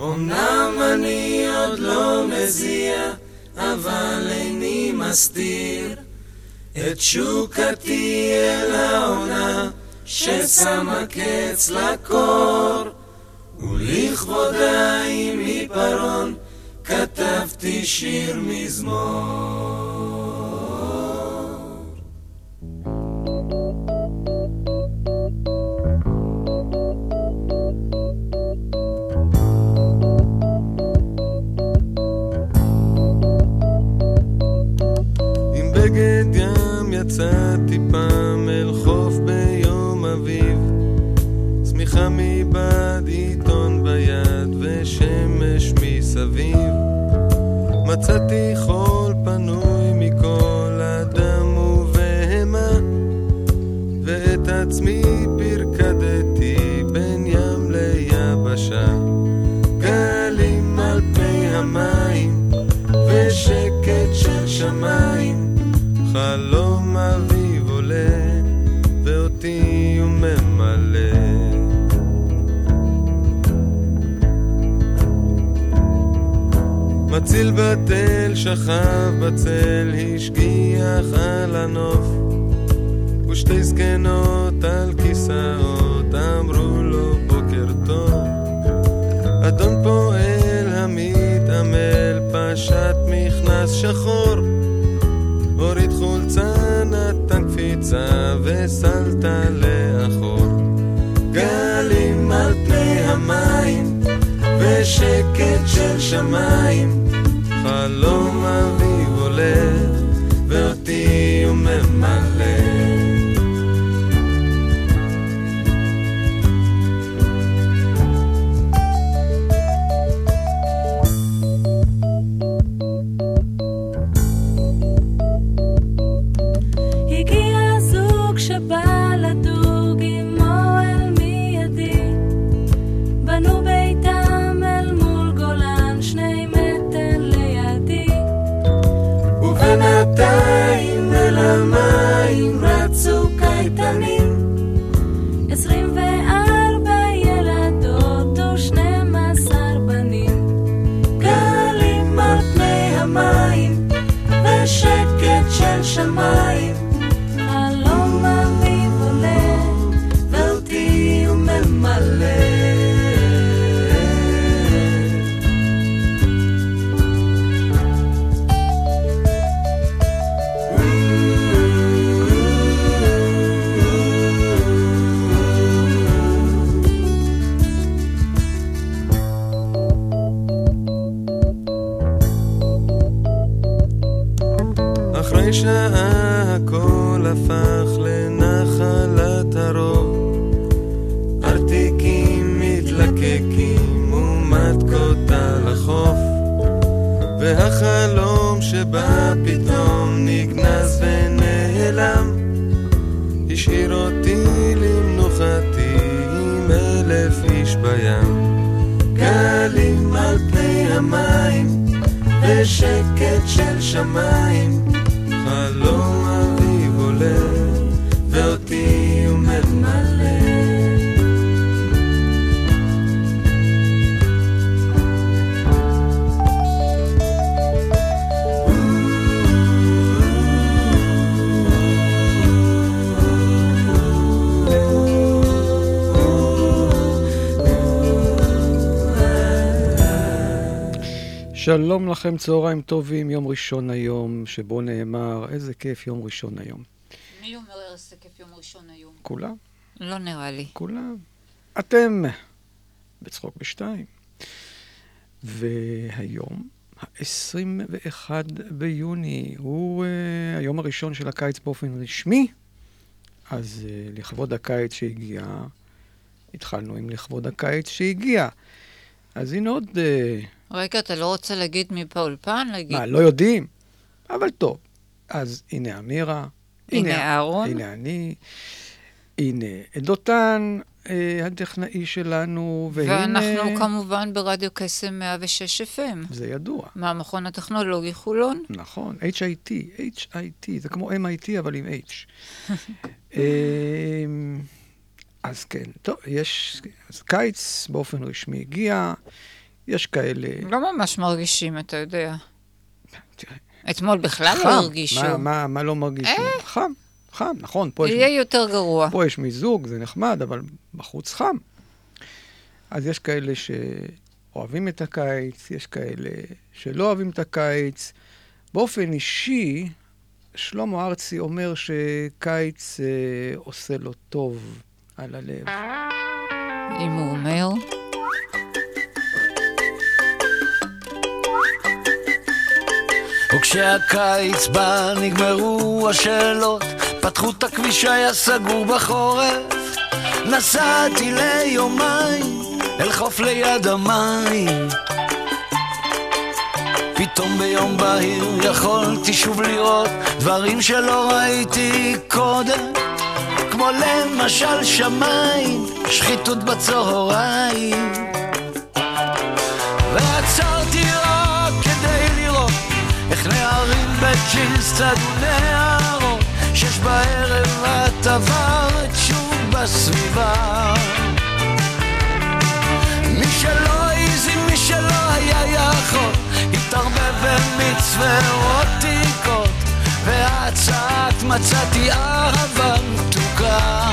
אמנם אני עוד לא מזיע, אבל איני מסתיר את שוקתי אל העונה, ששמה קץ לקור. ולכבודה עם עיפרון, כתבתי שיר מזמור. יצאתי פעם אל חוף ביום אביב. צמיחה מבעד עיתון ביד ושמש מסביב. מצאתי חול פנוי מכל אדם ובהמה ואת עצמי פרקדתי בין ים ליבשה. גלים על פני המים ושקט של שמיים חלום מציל בתל שכב בצל, השגיח על הנוף, ושתי זקנות על כיסאות אמרו לו בוקר טוב. אדון פועל המתעמל פשט מכנס שחור הוריד חולצה, נתן קפיצה וסלת לאחור. גלים על פני המים ושקט של שמיים, חלום אביב עולה אחרי שלום לכם, צהריים טובים, יום ראשון היום, שבו נאמר, איזה כיף יום ראשון היום. מי אומר איזה כיף יום ראשון היום? כולם, לא נראה לי. כולם. אתם בצחוק בשתיים. והיום, ה-21 ביוני, הוא uh, היום הראשון של הקיץ באופן רשמי, אז uh, לכבוד הקיץ שהגיע, התחלנו עם לכבוד הקיץ שהגיע. אז הנה עוד uh, רגע, אתה לא רוצה להגיד מי באולפן? להגיד... מה, לא יודעים? אבל טוב. אז הנה אמירה. הנה אהרון. הנה אני. הנה דותן, אה, הטכנאי שלנו, והנה... ואנחנו כמובן ברדיו קסם 106 FM, זה ידוע. מהמכון הטכנולוגי חולון. נכון, HIT, HIT, זה כמו MIT אבל עם H. אמ, אז כן, טוב, יש, אז קיץ באופן רשמי הגיע, יש כאלה... לא ממש מרגישים, אתה יודע. אתמול בכלל לא חם, הרגישו. מה, מה, מה לא מרגישים? חם, חם, נכון, פה יש, יהיה יותר גרוע. פה יש מיזוג, זה נחמד, אבל בחוץ חם. אז יש כאלה שאוהבים את הקיץ, יש כאלה שלא אוהבים את הקיץ. באופן אישי, שלמה ארצי אומר שקיץ אה, עושה לו טוב על הלב. אם הוא אומר. וכשהקיץ בא נגמרו השאלות, פתחו את הכביש היה סגור בחורף. נסעתי ליומיים אל חוף ליד המים. פתאום ביום בהיר יכולתי שוב לראות דברים שלא ראיתי קודם, כמו למשל שמיים, שחיתות בצהריים. בג'ינס צדו נערות שש בערב את עברת שוב בסביבה. מי שלא העז עם מי שלא היה יכול התערבב ואת צעקת מצאתי אהבה מתוקה.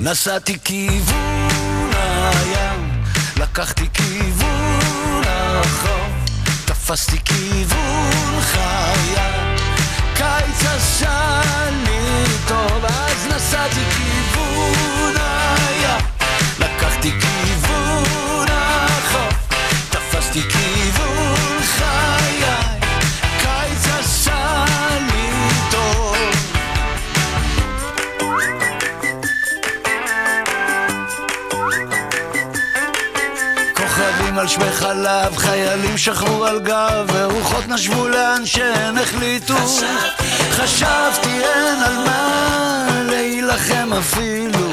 נסעתי כיוון הים לקחתי כיוון הרחוב, תפסתי כיוון חיה. קיץ לי טוב, אז נסעתי כיוון הים. לקחתי כיוון החוף, תפסתי כיוון כוכבים על שמי חלב, חיילים שכבו על גב, ורוחות נשבו לאן שהן החליטו. חשבתי אין על מה להילחם אפילו.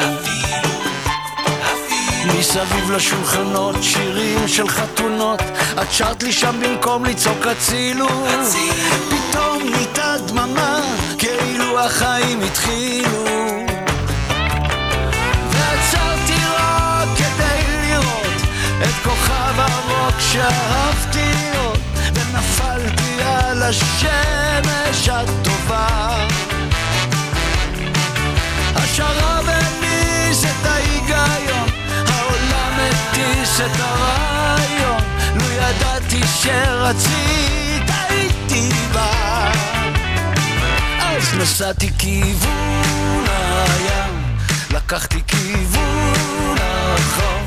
מסביב לשולחנות, שירים של חתונות, את שרת לי שם במקום לצעוק הצילו. פתאום נהייתה דממה, כאילו החיים התחילו. הרוק שאהבתי עוד ונפלתי על השמש הטובה. השרב הניס את ההיגיון העולם הטיס את הרעיון. לו ידעתי שרצית הייתי בא. אז נסעתי כיוון הים, לקחתי כיוון הרחוב,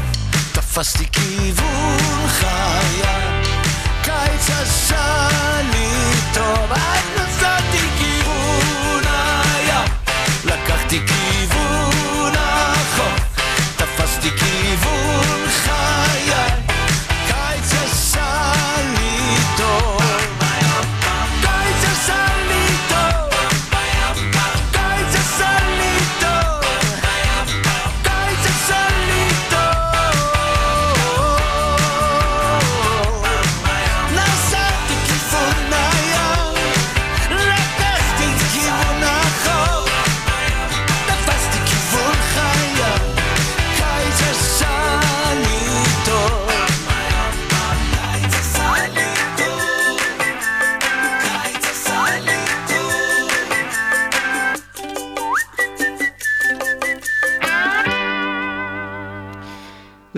תפסתי כיוון חיה.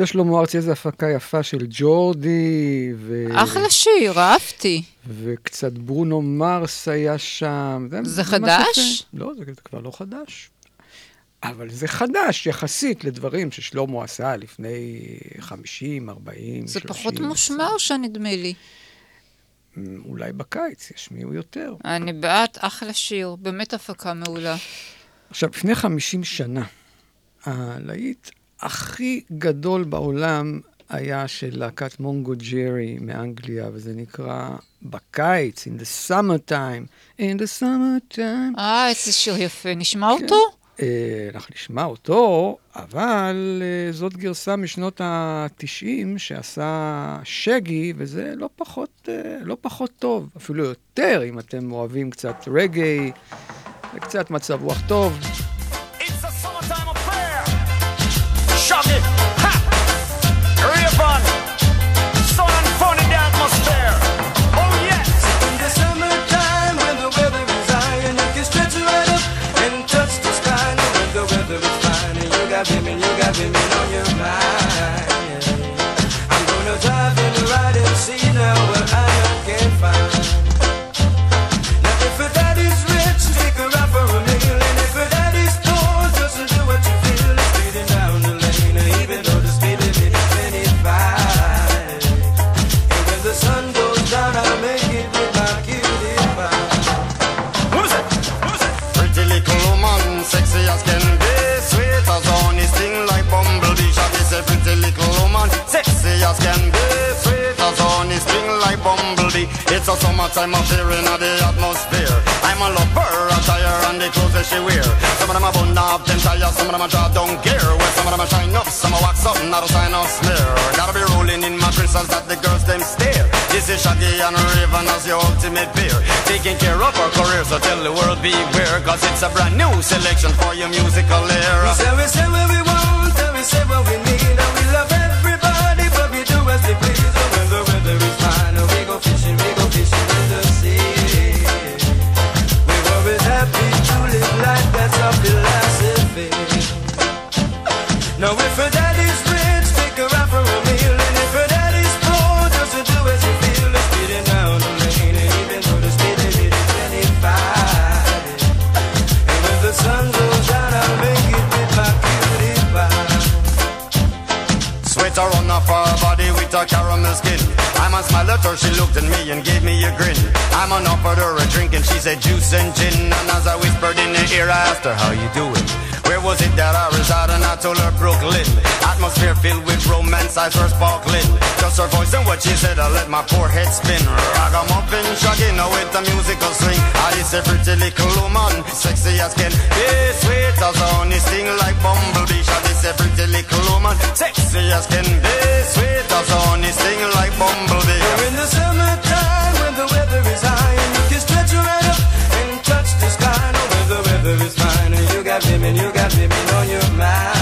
שלמה ארצי, איזו הפקה יפה של ג'ורדי, ו... אחלה שיר, אהבתי. וקצת ברונו מרס היה שם. זה ממש חדש? יפה. לא, זה, זה כבר לא חדש. אבל זה חדש יחסית לדברים ששלמה עשה לפני 50, 40, זה 30. פחות מושמע נדמה לי. אולי בקיץ ישמיעו יותר. אני בעד, אחלה שיר, באמת הפקה מעולה. עכשיו, לפני 50 שנה, הלהיט הכי גדול בעולם היה של להקת מונגו ג'רי מאנגליה, וזה נקרא בקיץ, in the summertime, in the summertime. אה, איזה שיר יפה. נשמע כן. אותו? אה, אנחנו נשמע אותו, אבל אה, זאת גרסה משנות ה-90 שעשה שגי, וזה לא פחות, אה, לא פחות טוב, אפילו יותר, אם אתם אוהבים קצת רגעי וקצת מצב רוח טוב. Shaggy, sun and atmosphere. Oh yes. In the summertime when the weather is high and you can stretch right up and touch the sky. When the weather is fine and you got women, you got women on your mind. It's a summertime affair in the atmosphere. I'm a lover, attire and the clothes that she wear. Some of them are bun up, them tires, some of them draw down gear. Well, some of them are shine up, some are wax up, not a sign of smear. Gotta be rolling in my crystals that the girls them stare. This is Shaggy and Raven as your ultimate peer. Taking care of our career, so tell the world beware. Cause it's a brand new selection for your musical era. We say we say what we want, and we say what we need, a caramel skin. I'm a smile at her, she looked at me and gave me a grin. I'm on offered her a drink and she said juice and gin. And as I whispered in her ear, I asked her, how you doing? Where was it that I resided? And I told her Brooklyn. Atmosphere filled with romance, eyes were sparkling. Just her voice and what she said, I let my poor head spin. Ragamuffin, shaggy, now with the musical swing. I is a pretty little woman, sexy as can be, sweet as honey, sting like bumblebee. Shaggy is a pretty little woman, sexy as can be, sweet as honey, sting like bumblebee. We're in the summertime when the weather is high and you can stretch your right up and touch the sky. No, when the weather is fine and you got women, you got women on your mind.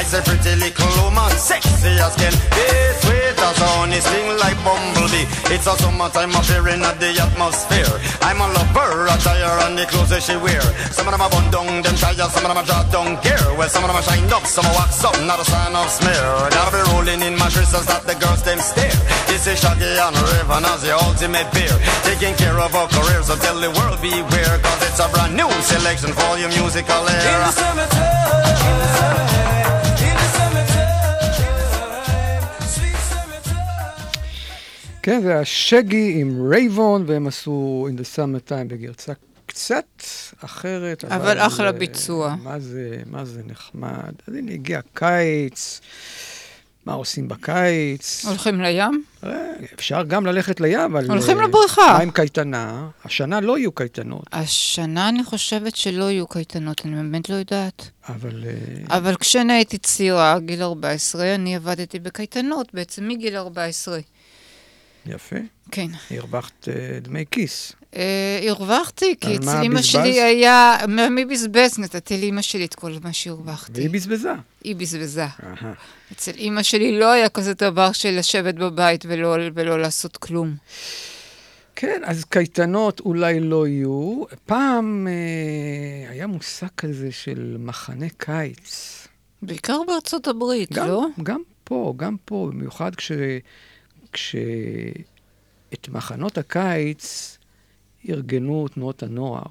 I said pretty little woman, sexy as can be, sweet as honey, sting like bumblebee. It's a summertime affair in the atmosphere. I'm a lover, attire and the clothes that she wear. Some of them are bun down, them tires, some of them are down gear. Well, some of them are shine up, some are wax up, not a sign of smear. Gotta be rolling in my crystals that the girls them stare. This is Shaggy and Raven as the ultimate peer. Taking care of our careers, so tell the world beware. Cause it's a brand new selection for your musical era. In the summertime, in כן, זה השגי עם רייבון, והם עשו In the Summertime בגרסה קצת אחרת. אבל אחלה אה, ביצוע. מה זה, מה זה נחמד. אז הנה הגיע קיץ, מה עושים בקיץ? הולכים לים? אה, אפשר גם ללכת לים, אבל... הולכים אה, לבריכה. מה עם קייטנה? השנה לא יהיו קייטנות, השנה אני חושבת שלא יהיו קייטנות, אני באמת לא יודעת. אבל... אבל כשאני הייתי צעירה, גיל 14, אני עבדתי בקייטנות, בעצם מגיל 14. יפה. כן. הרווחת אה, דמי כיס. אה, הרווחתי, כי אצל בזבזת? שלי היה... מי בזבז? נתתי לאימא שלי את כל מה שהרווחתי. והיא בזבזה. היא בזבזה. אהה. אצל אימא שלי לא היה כזה דבר של לשבת בבית ולא, ולא לעשות כלום. כן, אז קייטנות אולי לא יהיו. פעם אה, היה מושג כזה של מחנה קיץ. בעיקר בארצות הברית, גם, לא? גם פה, גם פה, במיוחד כשאת מחנות הקיץ ארגנו תנועות הנוער.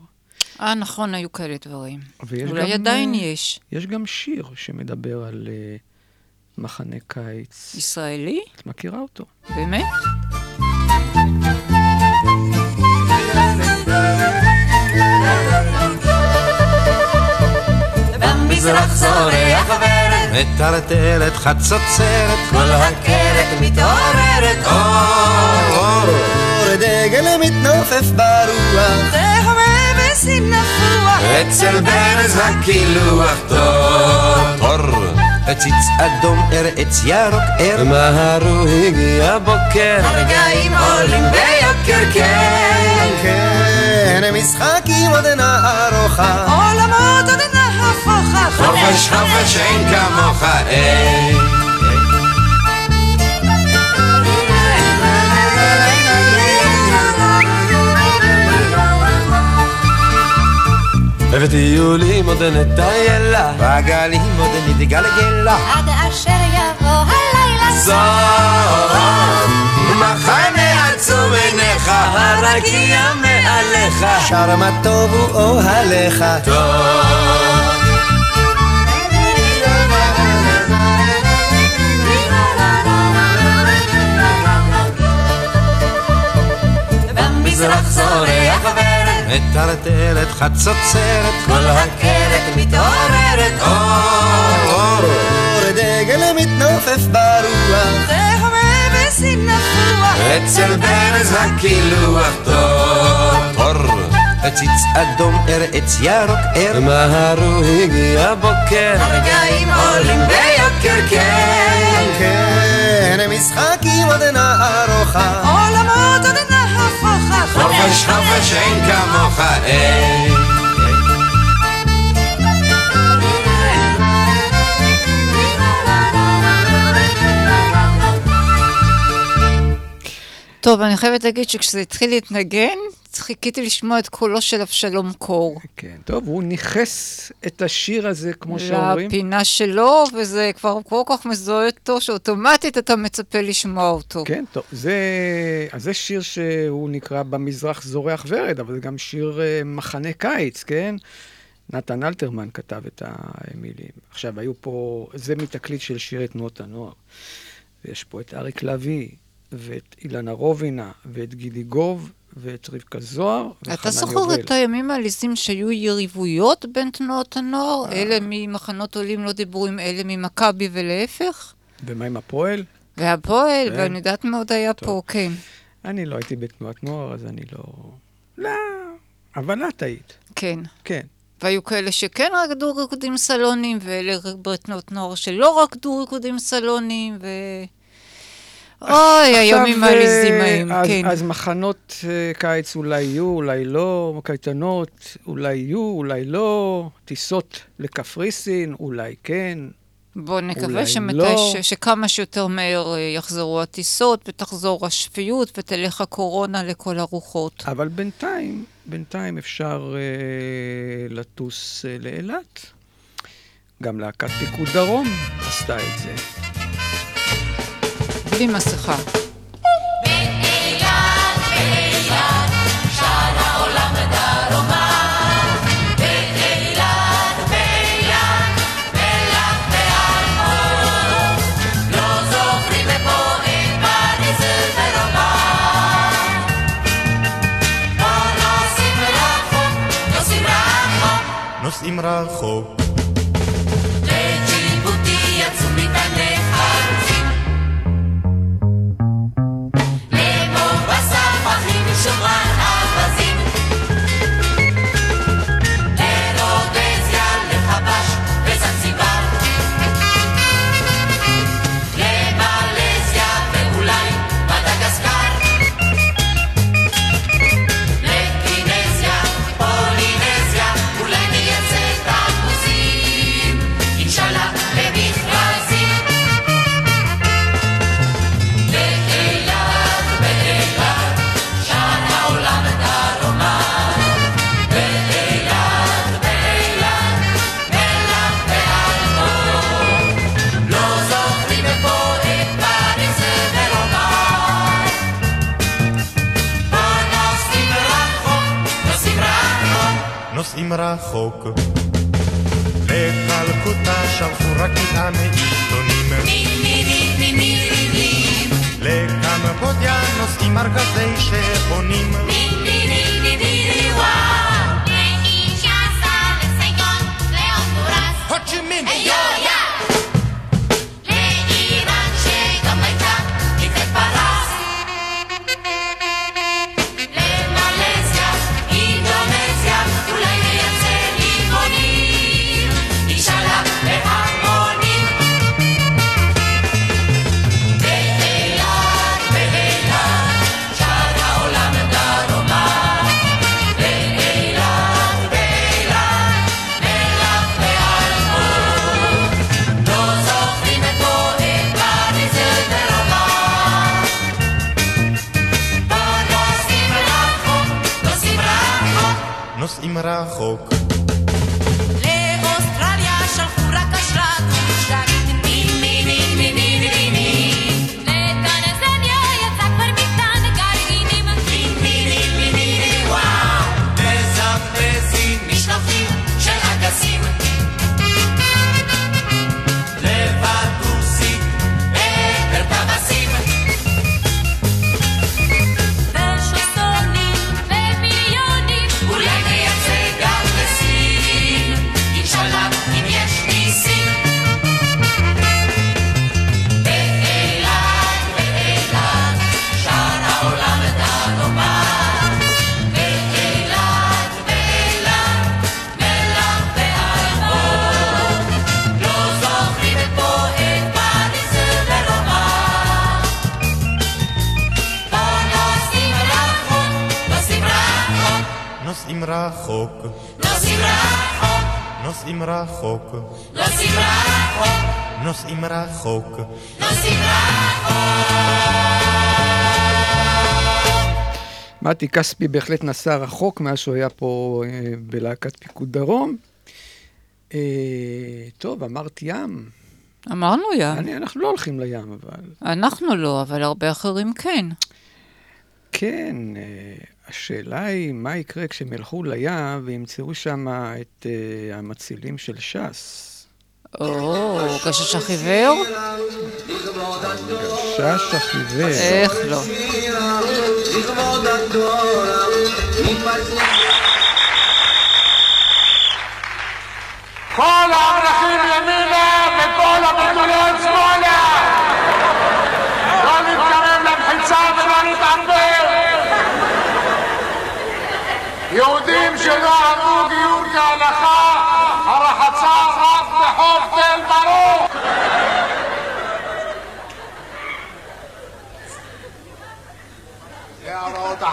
אה, נכון, היו כאלה דברים. אולי גם, עדיין יש. יש גם שיר שמדבר על אה, מחנה קיץ. ישראלי? את מכירה אותו? באמת? במזרח זורח מטרטרת חצוצרת, כל הכרת מתעוררת, אור, אור, דגל מתנופף ברוח, תהווה בסינפוח, אצל ברז הקילוח טוב, אור, עציץ אדום ער עץ ירוק ער, מהרו הגיע בוקר, הרגעים עולים ביוקר, כן, כן, משחקים עוד נערוכה, עולמות עוד נהפוכה, חופש חופש אין כמוך, אין. ובטיולים עוד נטיילה, בגלים עוד נתגלגלה. עד אשר יבוא הלילה זאת מחנה עצום עיניך, הרקיע מעליך, שר מה טוב הוא אוהליך. טוב. במזרח זורח ורד, מטרטרת חצוצרת, כל הכרת מתעוררת, אור, אור, דגל מתנופף ברוח, תהווה בסינפוח, אצל ברז הקילוח טוב, אור, עציץ אדום ער עץ ירוק ער, מהרו הגיע בוקר, הרגעים עולים ביוקר, כן, כן, משחקים עוד נערוכה, עולמות עוד נהפוכה, חופש חופש אין כמוך, אין. טוב, אני חייבת להגיד שכשזה התחיל להתנגן, חיכיתי לשמוע את קולו של אבשלום קור. כן. טוב, הוא ניכס את השיר הזה, כמו שאומרים. לפינה שלו, וזה כבר כל כך מזוהה איתו, שאוטומטית אתה מצפה לשמוע אותו. כן, טוב, זה, אז זה שיר שהוא נקרא במזרח זורח ורד, אבל זה גם שיר אה, מחנה קיץ, כן? נתן אלתרמן כתב את המילים. עכשיו, היו פה, זה מתקליט של שירי תנועות הנוער. ויש פה את אריק לביא, ואת אילנה רובינה, ואת גידי גוב, ואת רבקה זוהר, אתה וחנן זוכר יובל. את הימים העליזים שהיו יריבויות בין תנועות הנוער? אלה ממחנות עולים לא דיברו עם אלה ממכבי ולהפך? ומה עם הפועל? והפועל, כן. ואני יודעת מה עוד היה פה, כן. אני לא הייתי בתנועת נוער, אז אני לא... לא, אבל את היית. כן. כן. והיו כאלה שכן רקדו ריקודים סלונים, ואלה בתנועות נוער שלא רקדו ריקודים סלונים, ו... אוי, הימים העליזים אה, ההם, אז, כן. אז מחנות אה, קיץ אולי יהיו, אולי לא, קייטנות אולי יהיו, אולי לא, טיסות לקפריסין, אולי כן. בואו נקווה שמתי, לא. ש, שכמה שיותר מהר אה, יחזרו הטיסות, ותחזור השפיות, ותלך הקורונה לכל הרוחות. אבל בינתיים, בינתיים אפשר אה, לטוס אה, לאילת. גם להקת פיקוד דרום עשתה את זה. בלי מסכה. נוסעים רחוק מתי כספי בהחלט נסע רחוק מאז שהוא היה פה אה, בלהקת פיקוד דרום. אה, טוב, אמרת ים. אמרנו ים. אני, אנחנו לא הולכים לים, אבל... אנחנו לא, אבל הרבה אחרים כן. כן, אה, השאלה היא מה יקרה כשהם ילכו לים וימצאו שם את אה, המצילים של ש"ס. או, גשש החיוור? ש"ס החיוור. איך לא. כל האברכים ימינה וכל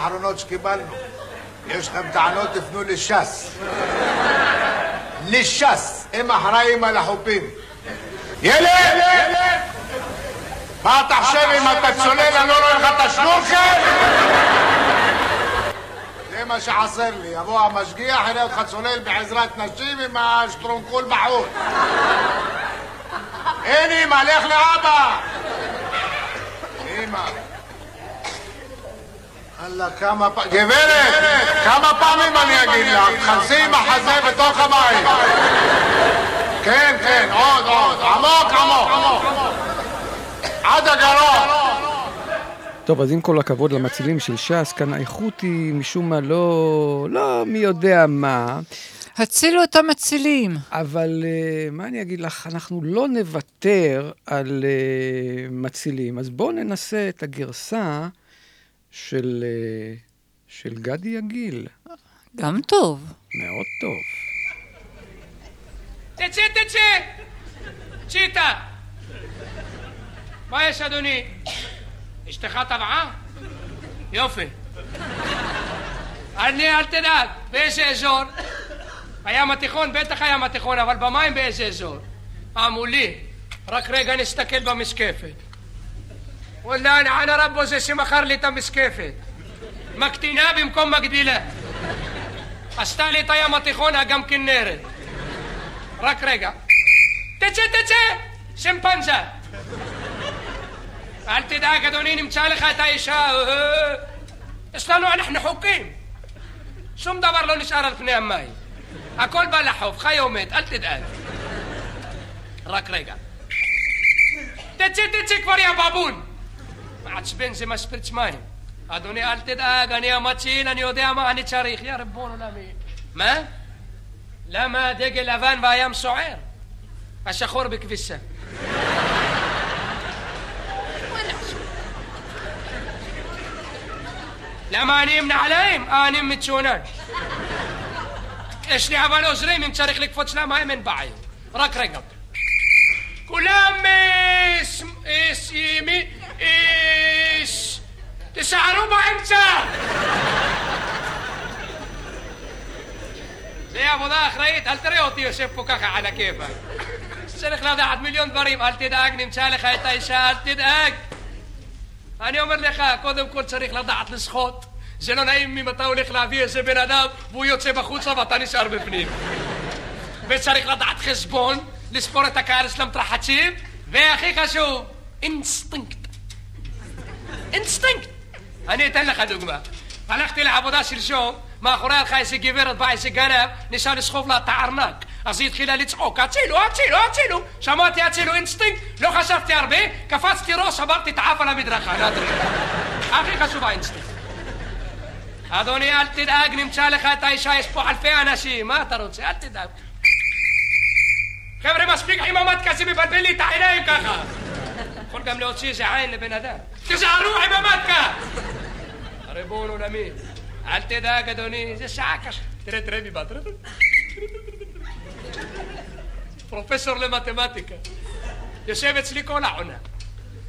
האחרונות שקיבלנו. יש לכם טענות, תפנו לש"ס. לש"ס, הם אחראים על החופים. ילד! מה אתה חושב אם אתה צולל אני לא רואה לך את השנורקל? זה מה שחסר לי. יבוא המשגיח, יראה אותך צולל בעזרת נשים עם השטרונקול בחוץ. אין אמא, לך לאבא! אמא. גברת, כמה פעמים אני אגיד לך? תכנסי עם החזה בתוך המים. כן, כן, עוד, עוד, עמוק, עמוק. עד הגרון. טוב, אז עם כל הכבוד למצילים של ש"ס, כאן האיכות היא משום מה לא... לא מי יודע מה. הצילו את המצילים. אבל uh, מה אני אגיד לך, אנחנו לא נוותר על uh, מצילים. אז בואו ננסה את הגרסה של, uh, של גדי יגיל. גם טוב. מאוד טוב. תצא, תצא! צ'יטה! מה יש, אדוני? אשתך טבעה? יופי. אני, אל תדאג, באיזה אזור? הים התיכון? בטח הים התיכון, אבל במים באיזה אזור? אה, מולי. רק רגע נסתכל במשקפת. וואלה, אני רבו זה שמכר לי את המשקפת. מקטינה במקום מגדילה. עשתה לי את הים התיכון, גם כנרת. רק רגע. תצא, תצא! שימפנזה! אל תדאג, אדוני, נמצא לך את האישה. יש לנו, אנחנו חוקים. שום דבר לא נשאר על פני המים. הכל בא לחוף, חי או מת, אל תדאג. רק רגע. תצא, תצא כבר, יא בבון! מעצבן זה משפריץ מים. אדוני, אל תדאג, אני המציל, אני יודע מה אני צריך. יא ריבון עולמי. מה? למה דגל לבן והים סוער? השחור בכביסה. למה אני עם נעליים? אה, אני מצונן. יש לי אבל עוזרים, אם ס- תישארו באמצע! זה עבודה אחראית, אל תראה אותי יושב פה ככה על הכיפאק. צריך לדעת מיליון דברים, אל תדאג, נמצא לך את האישה, אל תדאג. אני אומר לך, קודם כל צריך לדעת לשחות. זה לא נעים אם אתה הולך להביא איזה בן אדם והוא יוצא בחוצה ואתה נשאר בפנים. וצריך לדעת חשבון, לספור את הקהל של המתרחצים, והכי חשוב, אינסטינקט. אינסטינקט. אני אתן לך דוגמה. הלכתי לעבודה שלשום, מאחורי הלכה איזה גברת, בא איזה גנב, ניסה לסחוב לה את הארנק. אז היא התחילה לצעוק, הצילו, הצילו, הצילו. שמעתי הצילו אינסטינקט, לא חשבתי הרבה, קפצתי ראש, שברתי את האף על המדרכה. נדרי. הכי חשוב האינסטינקט. אדוני, אל תדאג, נמצא לך את האישה, יש פה אלפי אנשים, מה אתה רוצה? אל תדאג. חבר'ה, מספיק עם המד מבלבל לי את העיניים ככה. יכול גם להוציא איזה עין לבן אדם. הריבון עולמי. אל תדאג, אדוני, זה שעה קשה. תראה, תראה מי בא, תראה, תראה. פרופסור למתמטיקה. יושב אצלי כל העונה.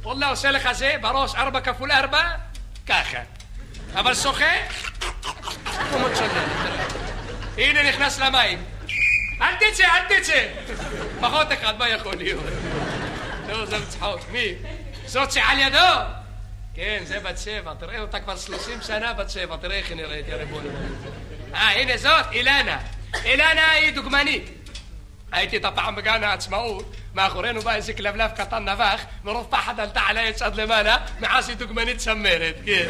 וואלה, עושה לך זה, בראש ארבע כפול ארבע, ככה. אבל שוחה, כמו תראה. הנה נכנס למים. אל תצא, אל תצא! פחות אחד, מה יכול להיות? לא, זה מצחוק. מי? זאת שעל ידו? כן, זה בת שבע. תראה אותה כבר שלושים שנה בת שבע. תראה איך היא נראית, יא ריבון. אה, הנה זאת, אילנה. אילנה היא דוגמנית. הייתי את הפעם בגן העצמאות, מאחורינו בא איזה כלבלב קטן נבח, מרוב פחד עלתה על העץ עד למעלה, מאז היא דוגמנית צמרת, כן.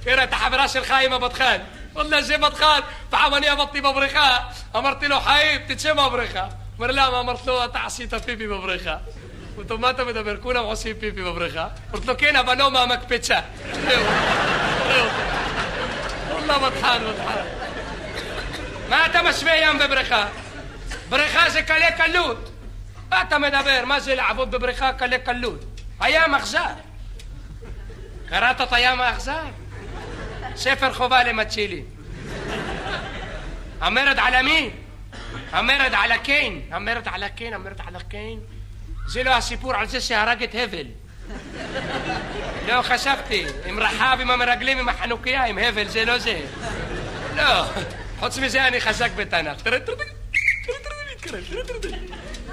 תראה את החברה של חיים הבטחן. וואלה זה בטחן. פעם אני עבדתי בבריכה, אמרתי לו חיים, תצא מהבריכה. אומר למה? אמרתי לו, אתה עשית פיפי בבריכה. אמרתי לו, מה אתה מדבר? כולם עושים פיפי בבריכה. אמרתי לו, כן, אבל לא מהמקפצה. זהו, זהו. וואלה בטחן, בטחן. מה אתה משווה ים ובריכה? בריכה זה קלי קלות. מה אתה מדבר? מה זה לעבוד בבריכה קלי קלות? הים אכזר. קראת את הים האכזר? ספר חובה למצילים. המרד על המי? המרד על הקיין. המרד על הקיין, המרד על הקיין. זה לא הסיפור על זה שהרג את הבל. לא חשבתי, עם רחב, עם המרגלים, עם החנוכיה, עם הבל, זה לא זה. לא, חוץ מזה אני חזק בתנ"ך. תראה, תראה, תראה, תראה, תראה.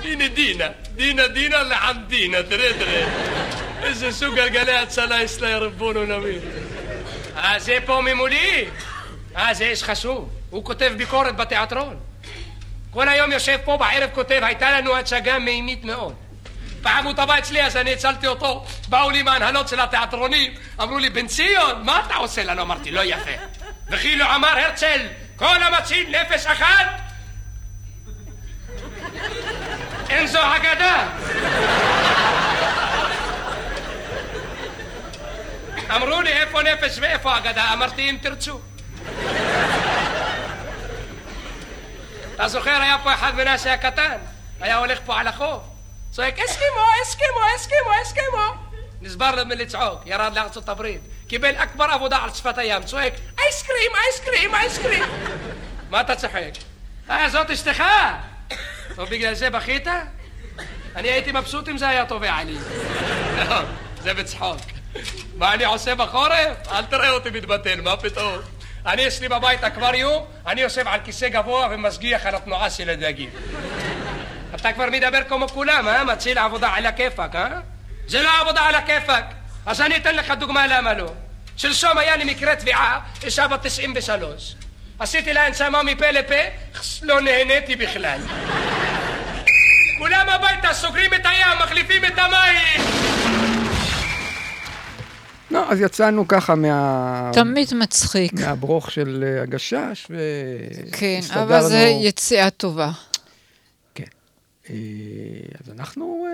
הנה דינה, דינה, דינה לעם דינה, תראה, תראה. איזה סוג גלגלי הצלה יש לה, ריבון עולמי. אה, זה פה ממולי? אה, זה איש חשוב. הוא כותב ביקורת בתיאטרון. כל היום יושב פה, בערב כותב, הייתה לנו הצגה מימית מאוד. פעם הוא טבע אצלי, אז אני הצלתי אותו. באו לי מהנהלות של התיאטרונים, אמרו לי, בן ציון, מה אתה עושה לנו? אמרתי, לא יפה. וכאילו אמר הרצל, כל המציל נפש אחת, אין זו אגדה. אמרו לי, איפה נפש ואיפה אגדה? אמרתי, אם תרצו. אתה זוכר, היה פה אחד מנשה הקטן, היה הולך פה על החוף, צועק, אסקימו, אסקימו, אסקימו, אסקימו. נשבר לו מלצעוק, ירד לארצות הברית, קיבל אכבר עבודה על שפת הים, צועק, אייסקרים, אייסקרים, אייסקרים. מה אתה צוחק? אה, זאת אשתך? טוב, בגלל זה בכית? אני הייתי מבסוט אם זה היה תובע לי. לא, זה בצחוק. מה אני עושה בחורף? אל תראה אותי מתבטל, מה פתאום? אני יש לי בבית אקווריום, אני יושב על כיסא גבוה ומשגיח על התנועה של הדגים. אתה כבר מדבר כמו כולם, אה? מציל עבודה על הכיפאק, אה? זה לא עבודה על הכיפאק. אז אני אתן לך דוגמה למה לא. שלשום היה לי מקרה תביעה, אישה בת 93. עשיתי לה הנשמה מפה לפה, לא נהניתי בכלל. כולם הביתה, סוגרים את הים, מחליפים את המים. לא, אז יצאנו ככה מה... תמיד מצחיק. מהברוך של אה, הגשש, כן, והסתדרנו. אבל זה יציאה טובה. אה, אז אנחנו אה,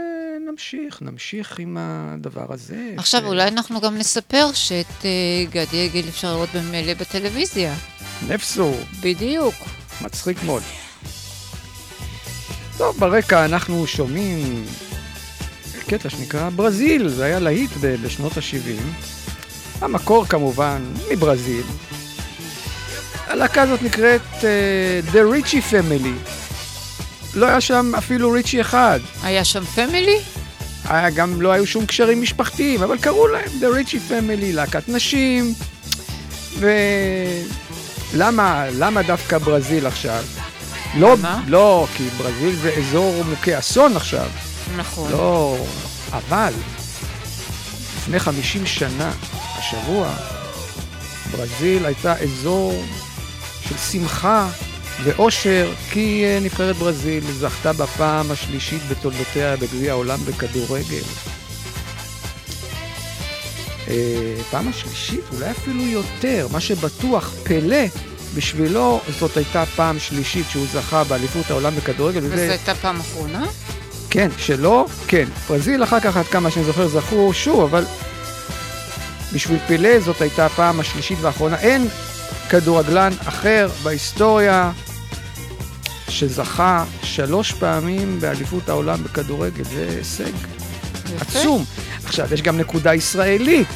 נמשיך, נמשיך עם הדבר הזה. עכשיו, ש- אולי אנחנו גם נספר שאת אה, גדי יגיל אפשר לראות במילא בטלוויזיה. נפסו, בדיוק. מצחיק מאוד. טוב, ברקע אנחנו שומעים קטע שנקרא ברזיל, זה היה להיט בשנות ה-70. המקור כמובן מברזיל. הלהקה הזאת נקראת uh, The Richie Family. לא היה שם אפילו ריצ'י אחד. היה שם פמילי? היה גם, לא היו שום קשרים משפחתיים, אבל קראו להם The Richie Family, להקת נשים. ולמה, למה דווקא ברזיל עכשיו? לא, מה? לא, כי ברזיל זה אזור מוכה אסון עכשיו. נכון. לא, אבל לפני 50 שנה, השבוע, ברזיל הייתה אזור של שמחה ואושר, כי אה, נבחרת ברזיל זכתה בפעם השלישית בתולדותיה בגביע העולם בכדורגל. אה, פעם השלישית, אולי אפילו יותר, מה שבטוח, פלא, בשבילו זאת הייתה פעם שלישית שהוא זכה באליפות העולם בכדורגל. וזו הייתה פעם אחרונה? כן, שלא, כן. ברזיל אחר כך, עד כמה שאני זוכר, זכו שוב, אבל בשביל פלא זאת הייתה הפעם השלישית והאחרונה. אין כדורגלן אחר בהיסטוריה שזכה שלוש פעמים באליפות העולם בכדורגל. זה הישג יפה. עצום. עכשיו, יש גם נקודה ישראלית,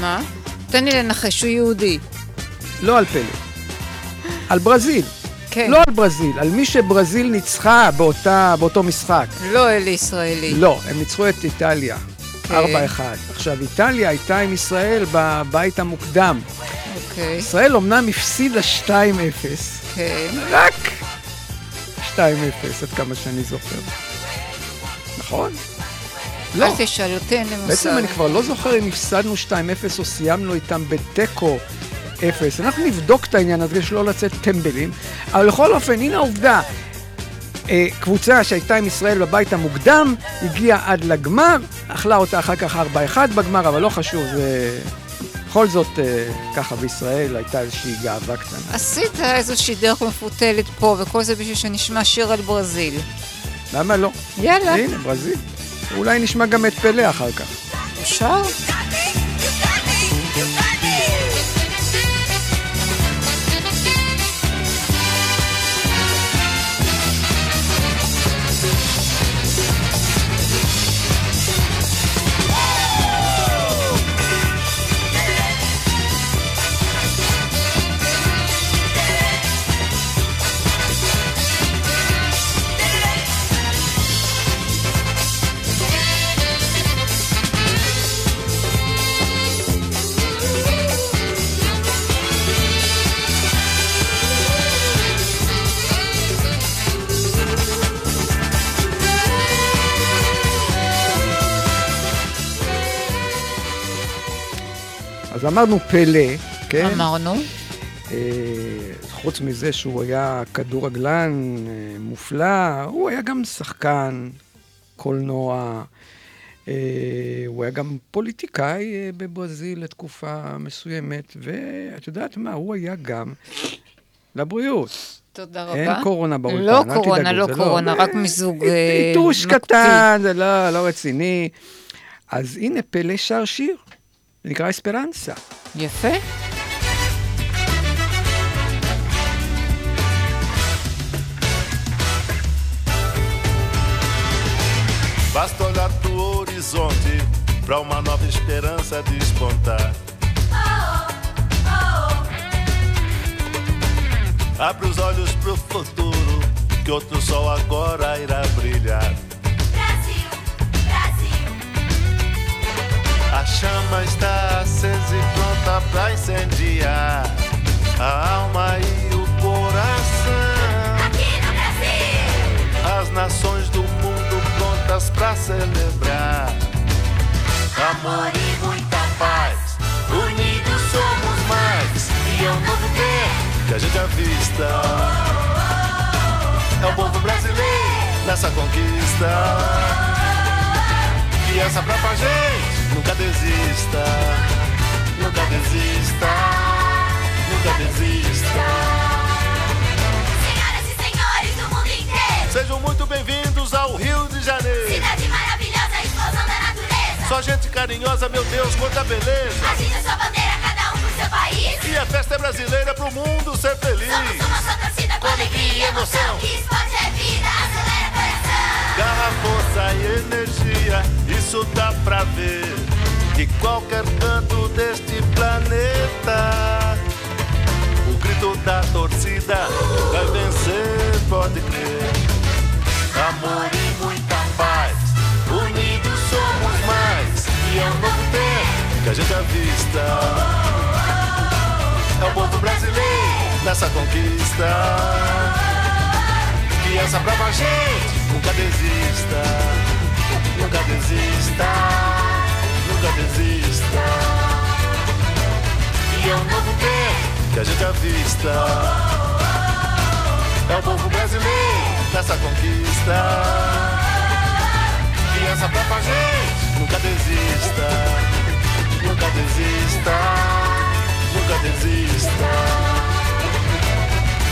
מה? תן לי לנחש, הוא יהודי. לא על פלא. על ברזיל. כן. לא על ברזיל, על מי שברזיל ניצחה באותה, באותו משחק. לא אלי ישראלי. לא, הם ניצחו את איטליה. כן. 4-1. עכשיו, איטליה הייתה עם ישראל בבית המוקדם. אוקיי. ישראל אמנם הפסידה 2-0, כן. רק 2-0, עד כמה שאני זוכר. נכון? לא. אל תשאל אותי, אין לי מושג. בעצם אני כבר לא זוכר אם הפסדנו 2-0 או סיימנו איתם בתיקו 0. אנחנו נבדוק את העניין הזה שלא לצאת טמבלים, אבל בכל אופן, הנה העובדה. אה, קבוצה שהייתה עם ישראל בבית המוקדם, הגיעה עד לגמר, אכלה אותה אחר כך 4-1 בגמר, אבל לא חשוב, זה... בכל זאת, אה, ככה בישראל הייתה איזושהי גאווה קטנה. עשית איזושהי דרך מפותלת פה, וכל זה בשביל שנשמע שיר על ברזיל. למה לא? יאללה. הנה, ברזיל. אולי נשמע גם את פלא אחר כך. אפשר? אז אמרנו פלא, כן? אמרנו. אה, חוץ מזה שהוא היה כדורגלן אה, מופלא, הוא היה גם שחקן, קולנוע, אה, הוא היה גם פוליטיקאי בברזיל לתקופה מסוימת, ואת יודעת מה, הוא היה גם לבריאות. תודה רבה. אין קורונה באולפן, לא אל קורונה, תדאגו, לא זה קורונה, לא- רק מיזוג נוקטי. קטן, זה לא, לא רציני. אז הנה פלא שר שיר, זה נקרא אספרנסה. יפה. Basta olhar pro horizonte pra uma nova esperança despontar. Abre os olhos pro futuro, que outro sol agora irá brilhar. Chama está acesa e pronta pra incendiar a alma e o coração. aqui no Brasil. As nações do mundo prontas pra celebrar amor e muita paz. Unidos somos mais e é um novo tempo que a gente avista. É o povo brasileiro nessa conquista. Criança pra pra gente, nunca desista. nunca desista, nunca desista. Senhoras e senhores do mundo inteiro. Sejam muito bem-vindos ao Rio de Janeiro. Cidade maravilhosa, explosão da natureza. Só gente carinhosa, meu Deus, quanta beleza. Agita sua bandeira, cada um por seu país. E a festa é brasileira pro mundo ser feliz. Somos uma só torcida com alegria e emoção. Que esporte é vida, acelera coração. Garra, força e energia, isso dá pra ver. De qualquer canto deste planeta. O grito da torcida vai vencer, pode crer. Amor e muita paz, unidos somos mais. E é um novo tempo que a gente avista. É o povo brasileiro nessa conquista. Que essa brava gente nunca desista, nunca desista, nunca desista. E é um novo tempo que a gente avista. É o povo brasileiro nessa conquista. Que essa brava gente nunca desista, nunca desista, nunca desista.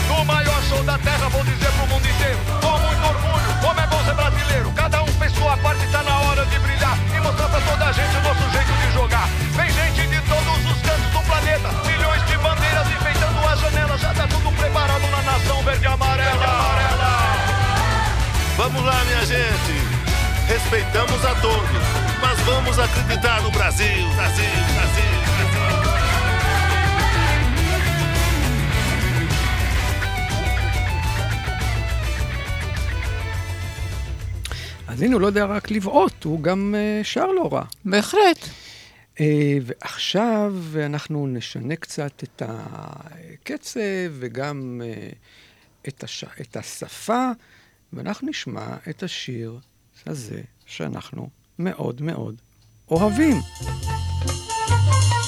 No maior show da terra, vou dizer pro mundo inteiro. Com muito orgulho, como é bom ser brasileiro. Cada um sua parte, tá na hora de brilhar. E mostrar pra toda a gente o nosso jeito de jogar. Vem gente de todos os cantos do planeta. Milhões de bandeiras enfeitando as janelas. Já tá tudo preparado na nação verde e amarela. Vamos lá, minha gente. Respeitamos a todos, mas vamos acreditar no Brasil, Brasil, Brasil. אז הנה, הוא לא יודע רק לבעוט, הוא גם אה, שר לא רע. בהחלט. אה, ועכשיו אנחנו נשנה קצת את הקצב וגם אה, את, הש... את השפה, ואנחנו נשמע את השיר הזה שאנחנו מאוד מאוד אוהבים. Sherry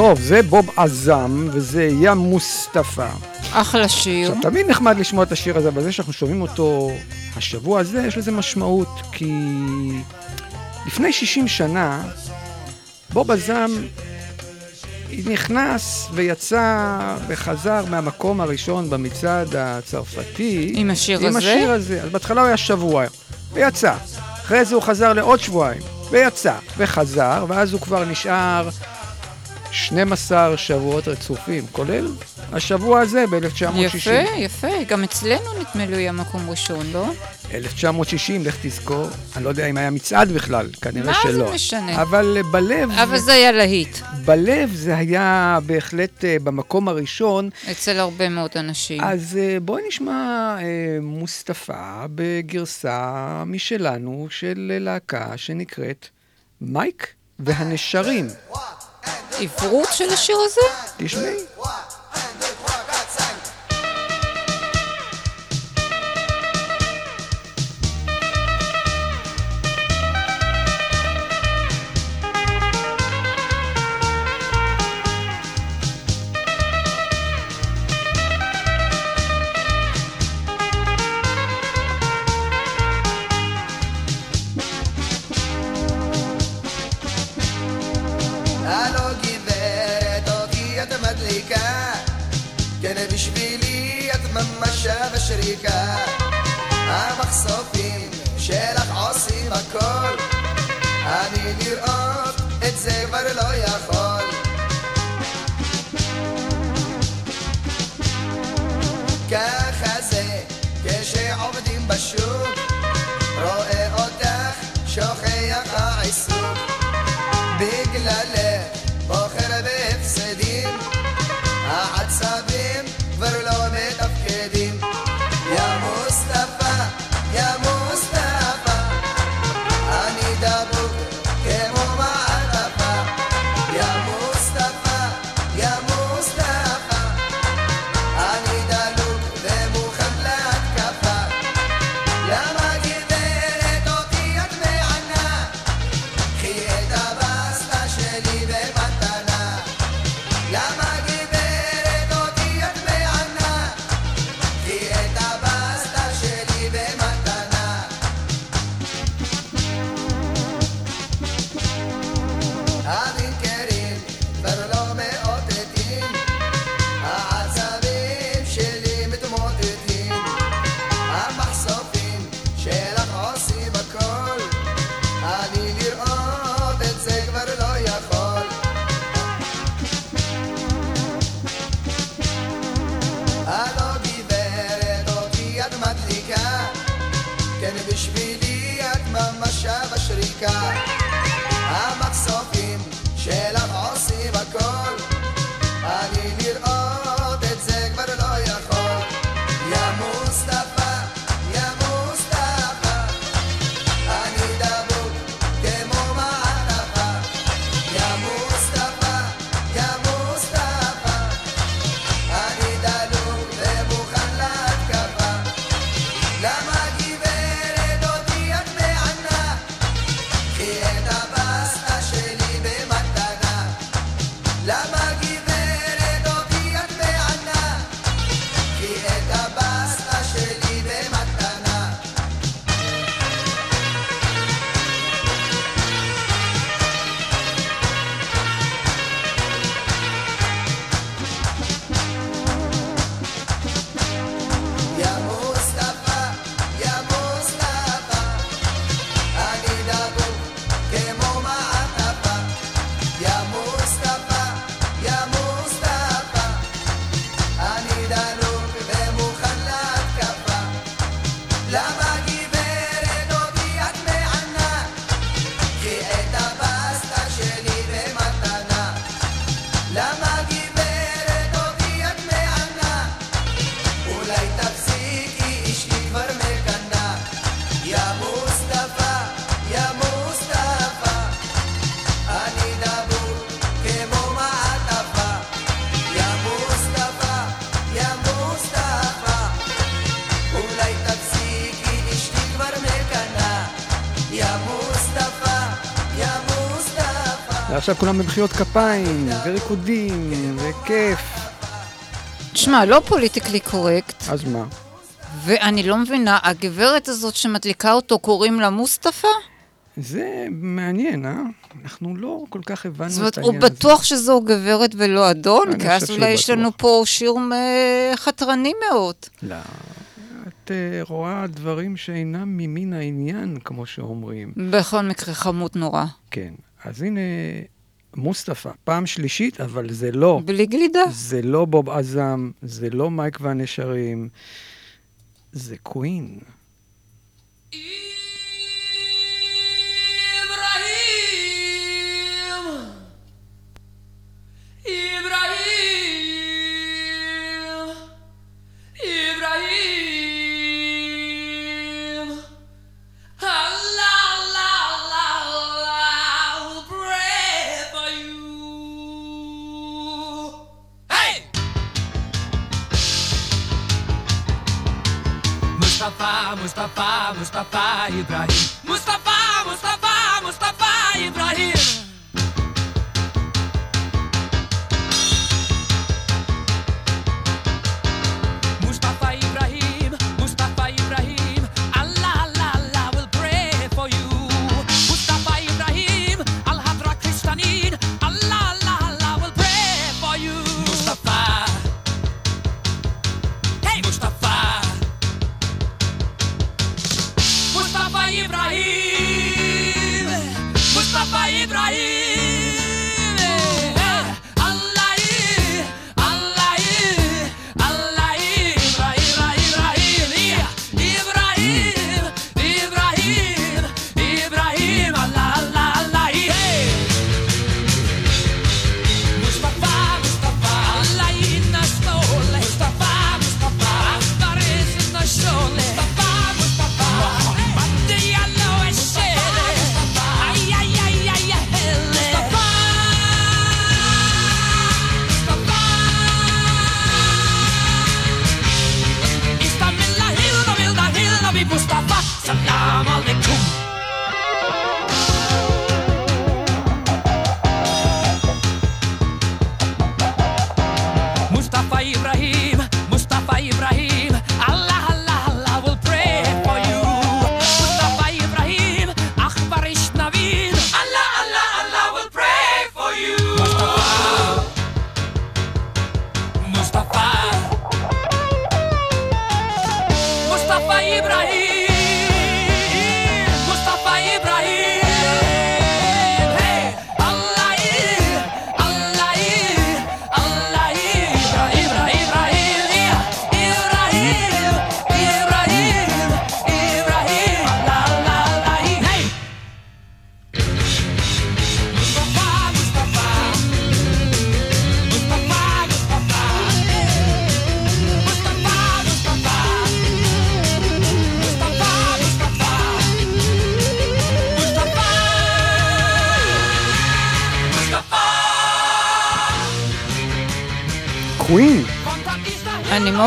טוב, זה בוב עזם, וזה יא מוסטפא. אחלה שיר. עכשיו, תמיד נחמד לשמוע את השיר הזה, אבל זה שאנחנו שומעים אותו השבוע הזה, יש לזה משמעות, כי לפני 60 שנה, בוב עזם נכנס ויצא וחזר מהמקום הראשון במצעד הצרפתי. עם השיר עם הזה? השיר הזה. אז בהתחלה הוא היה שבוע, ויצא. אחרי זה הוא חזר לעוד שבועיים, ויצא, וחזר, ואז הוא כבר נשאר 12 שבועות רצופים, כולל השבוע הזה ב-1960. יפה, יפה. גם אצלנו נדמה לי היה מקום ראשון, לא? 1960, לך תזכור, אני לא יודע אם היה מצעד בכלל, כנראה מה זה שלא. משנה? אבל אה, בלב... אבל זה היה להיט. בלב זה היה בהחלט אה, במקום הראשון. אצל הרבה מאוד אנשים. אז אה, בואי נשמע מוסטפא בגרסה משלנו של להקה שנקראת מייק והנשרים. עברות של השיר הזה? תשמעי. ועכשיו כולם במחיאות כפיים, וריקודים, וכיף. תשמע, לא פוליטיקלי קורקט. אז מה? ואני לא מבינה, הגברת הזאת שמדליקה אותו, קוראים לה מוסטפה? זה מעניין, אה? אנחנו לא כל כך הבנו את העניין הזה. זאת אומרת, הוא בטוח שזו גברת ולא אדון, כי אז אולי יש לנו פה שיר חתרני מאוד. לא. את אה, רואה דברים שאינם ממין העניין, כמו שאומרים. בכל מקרה, חמוד נורא. כן. אז הנה מוסטפא, פעם שלישית, אבל זה לא... בלי גלידה. זה לא בוב עזם, זה לא מייק והנשרים, זה קווין. Ibrahim! Ibrahim! Mustafa, Mustafa, Mustafa Ibrahim. Mustafa, Mustafa, Mustafa Ibrahim.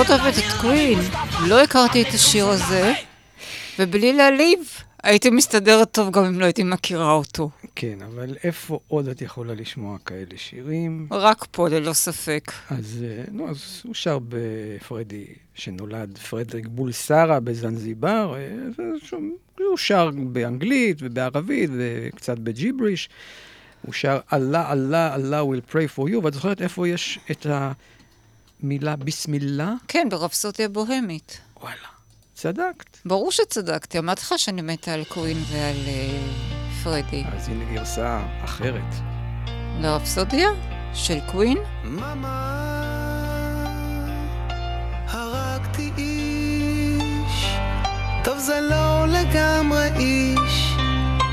מאוד אוהבת את קווין. לא הכרתי את השיר הזה, ובלי להעליב, הייתי מסתדרת טוב גם אם לא הייתי מכירה אותו. כן, אבל איפה עוד את יכולה לשמוע כאלה שירים? רק פה, ללא ספק. אז, אה, נו, אז הוא שר בפרדי, שנולד פרדריק בולסרה בזנזיבר, אה, הוא שר באנגלית ובערבית וקצת בג'יבריש. הוא שר אללה, אללה, אללה will pray for you, ואת זוכרת איפה יש את המילה ביסמילה? כן, ברפסודיה בוהמית. צדקת. ברור שצדקתי, אמרתי לך שאני מתה על קווין ועל אה, פרדי. אז הנה גרסה אחרת. לרפסודיה? של קווין? הרגתי איש, טוב זה לא לגמרי איש,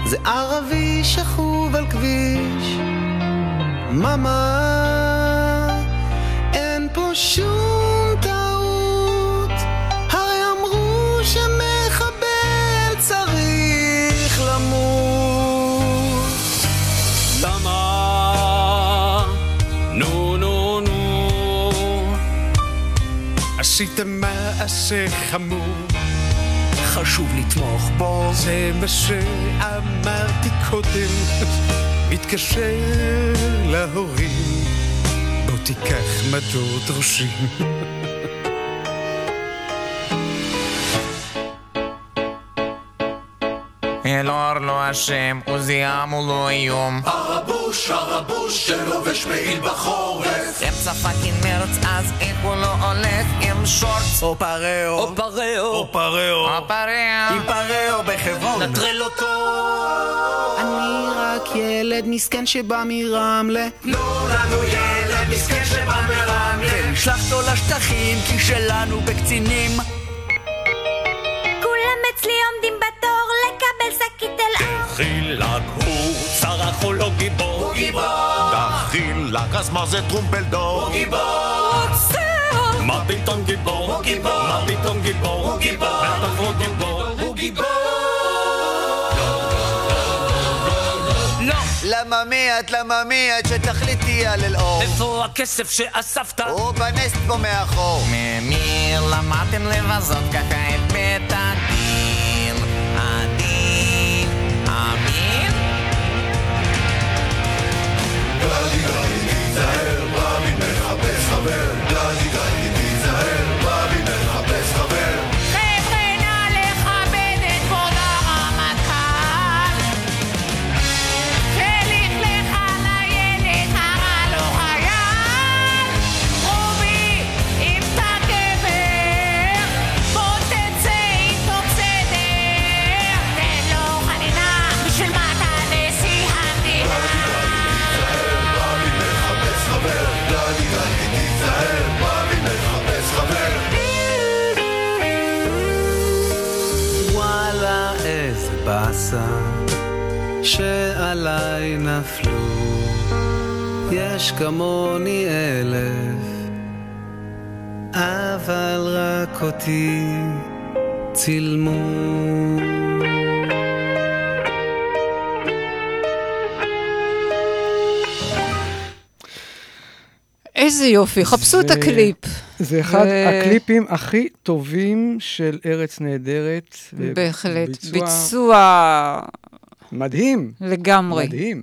זה ערבי שכוב על כביש. פה שום טעות, הרי אמרו שמחבל צריך למות. למה? נו נו נו. עשיתם מעשה חמור. חשוב לתמוך בו. זה מה שאמרתי קודם. מתקשר להורים תיקח מדור דרושים אלאור לא אשם, עוזיאם הוא לא איום. הרבוש, הרבוש שלובש מעיל בחורף אמצע פאקינג מרץ, אז איך הוא לא הולך עם שורטס? או פרעו. או פרעו. או פרעו. או פרעו. עם פרעו בחברון. נטרל אותו. אני רק ילד מסכן שבא מרמלה. תנו לנו ילד מסכן שבא מרמלה נשלח אותו לשטחים כי שלנו בקצינים. כולם אצלי עומדים בתור לקבל שקית אל אור צרח הוא לא גיבור. הוא גיבור. דחילק, אז מה זה טרומפלדור? הוא גיבור. מה פתאום גיבור? הוא גיבור. מה פתאום גיבור? הוא גיבור. בטח הוא גיבור. הוא גיבור לא! למה מי את? למה מי את? שתחליטי על אלאור. איפה הכסף שאספת? הוא בנסט פה מאחור. ממי למדתם לבזות ככה את בית גדי גדי תיזהר, רבין מחפש חבר גדי איזה יופי, חפשו את זה- הקליפ. זה אחד ו- הקליפים הכי טובים של ארץ נהדרת. בהחלט. ביצוע ביצוע מדהים. לגמרי. מדהים.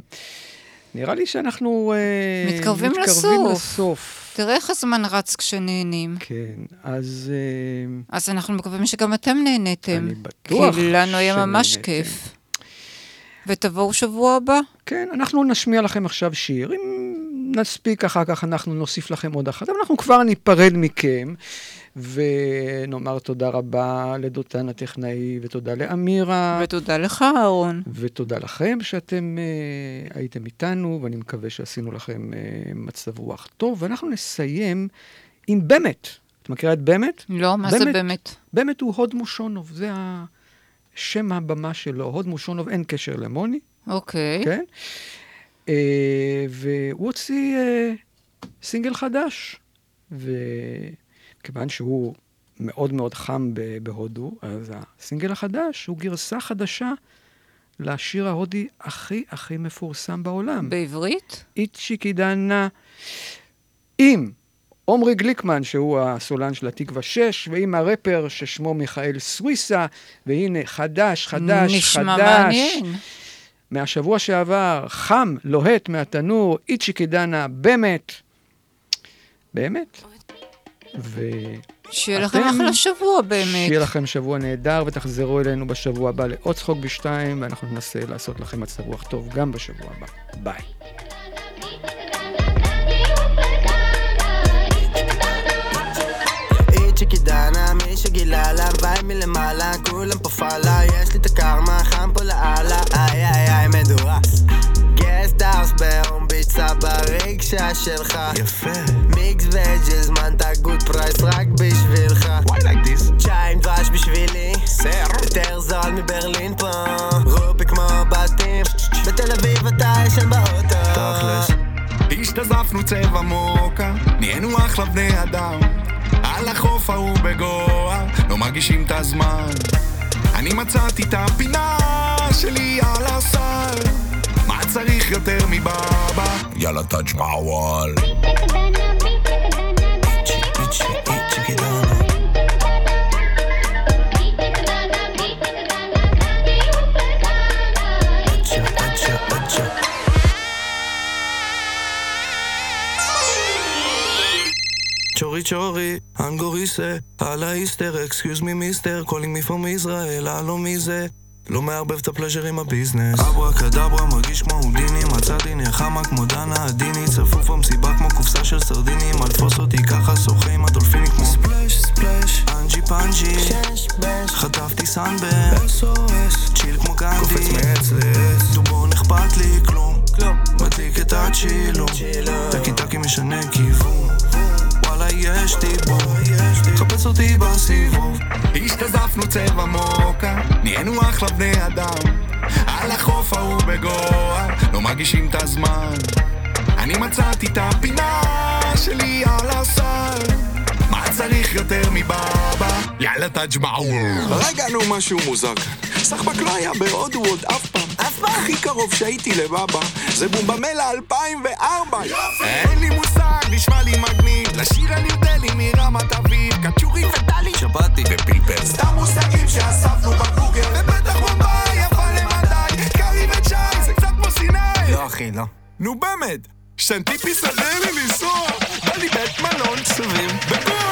נראה לי שאנחנו אה, מתקרבים מתקרבים לסוף. לסוף. תראה איך הזמן רץ כשנהנים. כן, אז... אה, אז אנחנו מקווים שגם אתם נהניתם. אני בטוח כי לנו היה ממש שנהניתם. כיף. ותבואו שבוע הבא. כן, אנחנו נשמיע לכם עכשיו שיר. אם נספיק אחר כך, אנחנו נוסיף לכם עוד אחת. אבל אנחנו כבר ניפרד מכם, ונאמר תודה רבה לדותן הטכנאי, ותודה לאמירה. ותודה לך, אהרון. ותודה לכם שאתם uh, הייתם איתנו, ואני מקווה שעשינו לכם uh, מצב רוח טוב. ואנחנו נסיים עם באמת. את מכירה את באמת? לא, מה זה באמת? באמת הוא הוד מושונוב, זה השם הבמה שלו. הוד מושונוב, אין קשר למוני. אוקיי. כן? והוא הוציא סינגל חדש, וכיוון שהוא מאוד מאוד חם בהודו, אז הסינגל החדש הוא גרסה חדשה לשיר ההודי הכי הכי מפורסם בעולם. בעברית? איצ'י קידנה, עם עומרי גליקמן, שהוא הסולן של התקווה 6, ועם הראפר ששמו מיכאל סוויסה, והנה, חדש, חדש, נשמע חדש. מעניין. מהשבוע שעבר, חם, לוהט מהתנור, איצ'יקי דנה, באמת. באמת. ו... שיהיה לכם אחלה שבוע באמת. שיהיה לכם שבוע נהדר, ותחזרו אלינו בשבוע הבא לעוד צחוק בשתיים, ואנחנו ננסה לעשות לכם מצב רוח טוב גם בשבוע הבא. ביי. שגילה לה וייב מלמעלה, כולם פה פאלה, יש לי את הקרמה, חם פה לאללה, איי איי איי מדורה. גסט האוס בהום ביצה ברגשה שלך. יפה. מיקס וג'ל, זמנת גוד פרייס רק בשבילך. וואי לייק דיס. צ'אי עם דבש בשבילי. סר. יותר זול מברלין פה. רופי כמו בתים. בתל אביב אתה ישן באוטו. תכלס. השתזפנו צבע מוקה, נהיינו אחלה בני אדם. על החוף ההוא בגואה, לא מרגישים את הזמן. אני מצאתי את הפינה שלי על הסל. מה צריך יותר מבאבא? יאללה טאג' מעוול. צ'ורי אנגוריסה, הלאה איסטר, אקסקיוז מי מיסטר, קולינג מי פרום ישראל, הלו מי זה? לא מערבב את הפלז'ר עם הביזנס. אברה קדברה, מרגיש כמו הודיני, מצאתי נחמה כמו דנה עדיני, צפוף במסיבה כמו קופסה של סרדינים, אל תפוס אותי ככה, שוחה עם הדולפיני כמו ספלאש, ספלאש, אנג'י פאנג'י, חטפתי סאנבן, SOS, צ'יל כמו גנדי, קופץ מעץ לעץ, דובון אכפת לי כלום, כלום, מדליק את הצ'ילום, טקי טקי משנה כיוון. יש דיבור, חפש אותי בסיבוב השתזפנו צבע מוקה, נהיינו אחלה בני אדם. על החוף ההוא בגואה, לא מרגישים את הזמן. אני מצאתי את הפינה שלי על הסל. מה צריך יותר מבאבא? יאללה מעוול. רגע נו משהו מוזר כאן סחבק לא היה בהודו עוד אף פעם אף פעם הכי קרוב שהייתי לבאבא זה בומבמלה 2004 אין לי מושג, נשמע לי מגניב. לשיר על ניו-דלי מרמת אביב. קצ'ורי וטלי. שפטי ופלפל סתם מושגים שאספנו בגוגל. ובטח מומבאי יפה למדי. קרי וצ'אי זה קצת כמו סיני. לא אחי לא נו באמת, שנתי פיסדלים I leave at my lonesome.